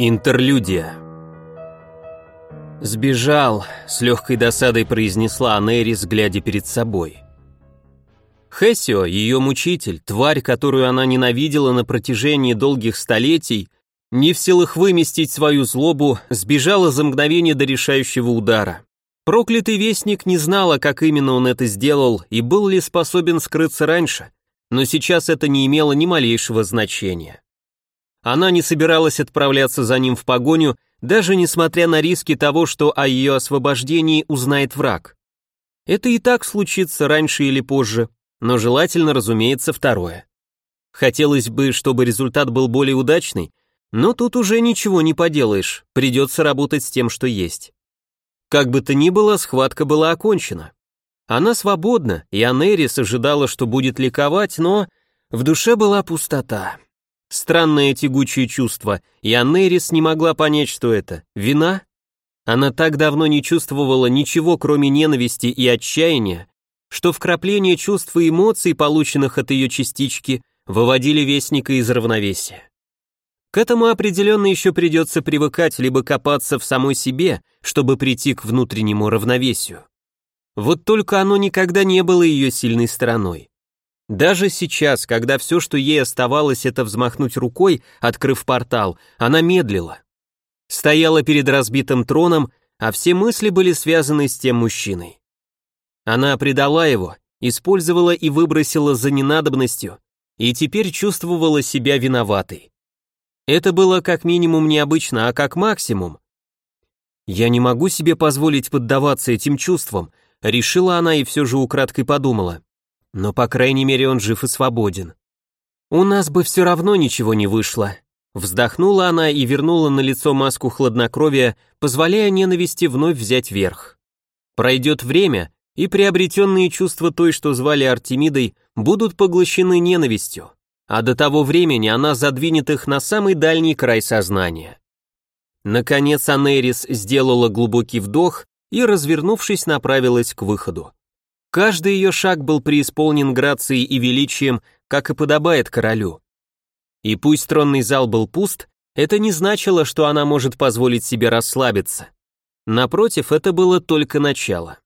Интерлюдия «Сбежал», — с легкой досадой произнесла Анерис, глядя перед собой. Хессио, ее мучитель, тварь, которую она ненавидела на протяжении долгих столетий, не в силах выместить свою злобу, сбежала за мгновение до решающего удара. Проклятый вестник не знала, как именно он это сделал и был ли способен скрыться раньше, но сейчас это не имело ни малейшего значения. Она не собиралась отправляться за ним в погоню, даже несмотря на риски того, что о ее освобождении узнает враг. Это и так случится раньше или позже, но желательно, разумеется, второе. Хотелось бы, чтобы результат был более удачный, но тут уже ничего не поделаешь, придется работать с тем, что есть. Как бы то ни было, схватка была окончена. Она свободна, и Анерис ожидала, что будет ликовать, но в душе была пустота. Странное тягучее чувство, и Анерис не могла понять, что это. Вина? Она так давно не чувствовала ничего, кроме ненависти и отчаяния, что вкрапление чувств и эмоций, полученных от ее частички, выводили вестника из равновесия. К этому определенно еще придется привыкать, либо копаться в самой себе, чтобы прийти к внутреннему равновесию. Вот только оно никогда не было ее сильной стороной. Даже сейчас, когда все, что ей оставалось, это взмахнуть рукой, открыв портал, она медлила. Стояла перед разбитым троном, а все мысли были связаны с тем мужчиной. Она предала его, использовала и выбросила за ненадобностью, и теперь чувствовала себя виноватой. Это было как минимум необычно, а как максимум. Я не могу себе позволить поддаваться этим чувствам, решила она и все же украдкой подумала. Но, по крайней мере, он жив и свободен. У нас бы все равно ничего не вышло. Вздохнула она и вернула на лицо маску хладнокровия, позволяя ненависти вновь взять верх. Пройдет время, и приобретенные чувства той, что звали Артемидой, будут поглощены ненавистью, а до того времени она задвинет их на самый дальний край сознания. Наконец Анерис сделала глубокий вдох и, развернувшись, направилась к выходу. Каждый ее шаг был преисполнен грацией и величием, как и подобает королю. И пусть тронный зал был пуст, это не значило, что она может позволить себе расслабиться. Напротив, это было только начало.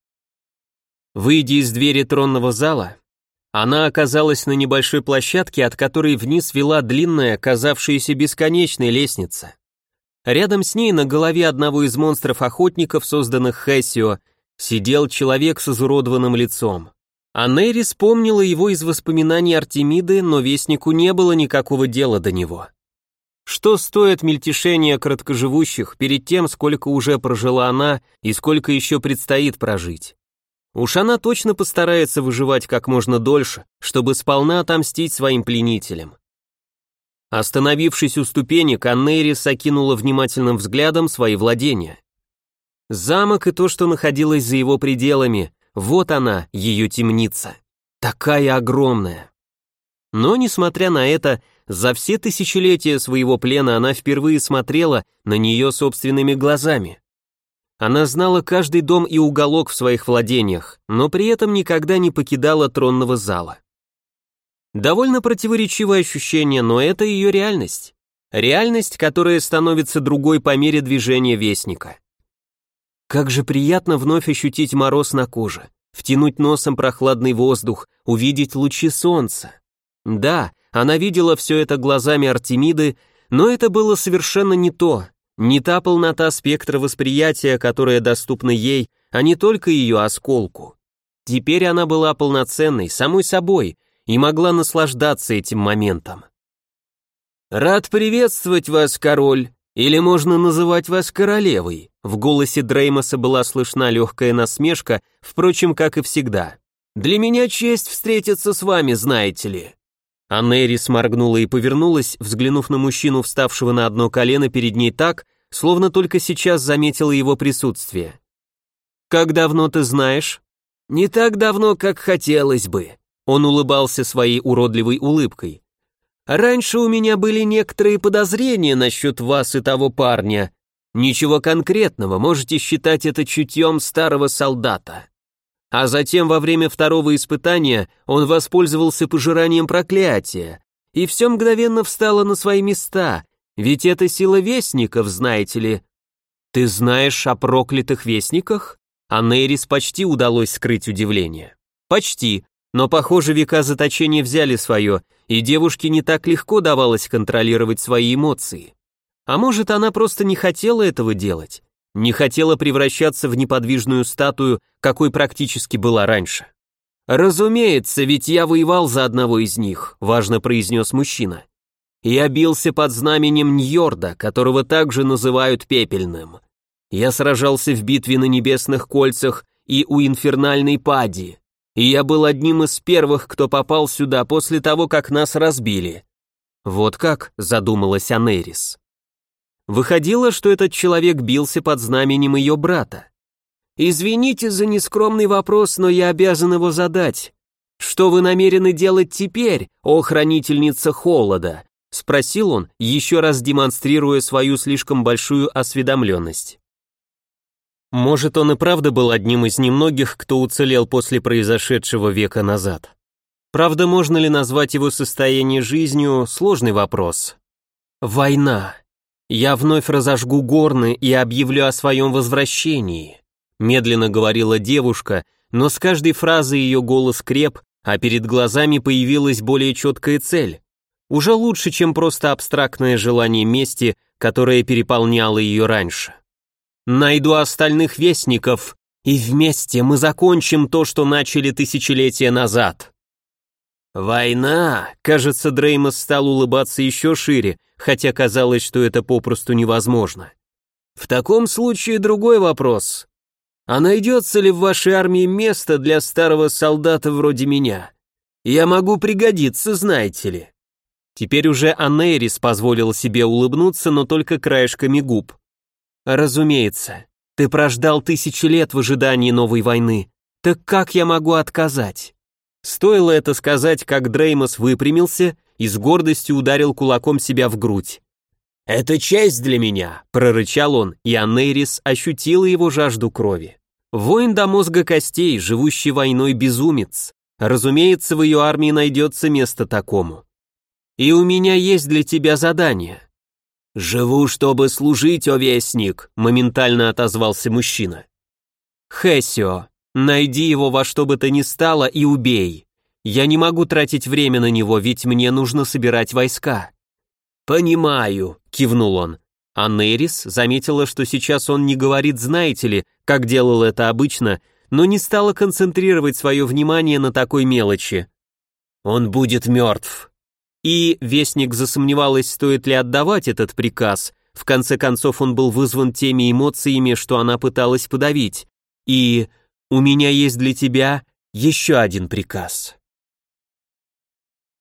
Выйдя из двери тронного зала, она оказалась на небольшой площадке, от которой вниз вела длинная, казавшаяся бесконечной лестница. Рядом с ней на голове одного из монстров-охотников, созданных Хессио, сидел человек с изуродованным лицом. А Нейри вспомнила его из воспоминаний Артемиды, но вестнику не было никакого дела до него. Что стоит мельтешение краткоживущих перед тем, сколько уже прожила она и сколько еще предстоит прожить? Уж она точно постарается выживать как можно дольше, чтобы сполна отомстить своим пленителям. Остановившись у ступенек, Аннерис окинула внимательным взглядом свои владения. Замок и то, что находилось за его пределами, вот она, ее темница. Такая огромная. Но, несмотря на это, за все тысячелетия своего плена она впервые смотрела на нее собственными глазами. Она знала каждый дом и уголок в своих владениях, но при этом никогда не покидала тронного зала. Довольно противоречивое ощущение, но это ее реальность. Реальность, которая становится другой по мере движения вестника. Как же приятно вновь ощутить мороз на коже, втянуть носом прохладный воздух, увидеть лучи солнца. Да, она видела все это глазами Артемиды, но это было совершенно не то, не та полнота спектра восприятия, которая доступна ей, а не только ее осколку. Теперь она была полноценной, самой собой, и могла наслаждаться этим моментом. «Рад приветствовать вас, король, или можно называть вас королевой», в голосе Дреймоса была слышна легкая насмешка, впрочем, как и всегда. «Для меня честь встретиться с вами, знаете ли». Аннери сморгнула и повернулась, взглянув на мужчину, вставшего на одно колено перед ней так, словно только сейчас заметила его присутствие. «Как давно ты знаешь?» «Не так давно, как хотелось бы», он улыбался своей уродливой улыбкой. «Раньше у меня были некоторые подозрения насчет вас и того парня. Ничего конкретного, можете считать это чутьем старого солдата. А затем во время второго испытания он воспользовался пожиранием проклятия, и все мгновенно встало на свои места, Ведь это сила вестников, знаете ли. Ты знаешь о проклятых вестниках? А Нейрис почти удалось скрыть удивление. Почти, но, похоже, века заточения взяли свое, и девушке не так легко давалось контролировать свои эмоции. А может, она просто не хотела этого делать? Не хотела превращаться в неподвижную статую, какой практически была раньше. «Разумеется, ведь я воевал за одного из них», — важно произнес мужчина. «Я бился под знаменем Ньорда, которого также называют Пепельным. Я сражался в битве на Небесных Кольцах и у Инфернальной Пади, и я был одним из первых, кто попал сюда после того, как нас разбили». «Вот как», — задумалась Анерис. Выходило, что этот человек бился под знаменем ее брата. «Извините за нескромный вопрос, но я обязан его задать. Что вы намерены делать теперь, о хранительница холода?» — спросил он, еще раз демонстрируя свою слишком большую осведомленность. Может, он и правда был одним из немногих, кто уцелел после произошедшего века назад. Правда, можно ли назвать его состояние жизнью – сложный вопрос. Война. Я вновь разожгу горны и объявлю о своем возвращении медленно говорила девушка, но с каждой фразой ее голос креп, а перед глазами появилась более четкая цель. Уже лучше, чем просто абстрактное желание мести, которое переполняло ее раньше. «Найду остальных вестников, и вместе мы закончим то, что начали тысячелетия назад». «Война!» Кажется, Дреймос стал улыбаться еще шире, хотя казалось, что это попросту невозможно. «В таком случае другой вопрос. А найдется ли в вашей армии место для старого солдата вроде меня? Я могу пригодиться, знаете ли». Теперь уже Анейрис позволил себе улыбнуться, но только краешками губ. «Разумеется, ты прождал тысячи лет в ожидании новой войны. Так как я могу отказать?» Стоило это сказать, как Дреймос выпрямился и с гордостью ударил кулаком себя в грудь. «Это честь для меня», — прорычал он, и Анейрис ощутила его жажду крови. Воин до мозга костей, живущий войной безумец. Разумеется, в ее армии найдется место такому. И у меня есть для тебя задание. «Живу, чтобы служить, о вестник», — моментально отозвался мужчина. «Хессио, найди его во что бы то ни стало и убей. Я не могу тратить время на него, ведь мне нужно собирать войска». «Понимаю», — кивнул он. А Нерис заметила, что сейчас он не говорит «знаете ли», как делал это обычно, но не стала концентрировать свое внимание на такой мелочи. «Он будет мертв». И Вестник засомневалась, стоит ли отдавать этот приказ. В конце концов, он был вызван теми эмоциями, что она пыталась подавить. И «У меня есть для тебя еще один приказ».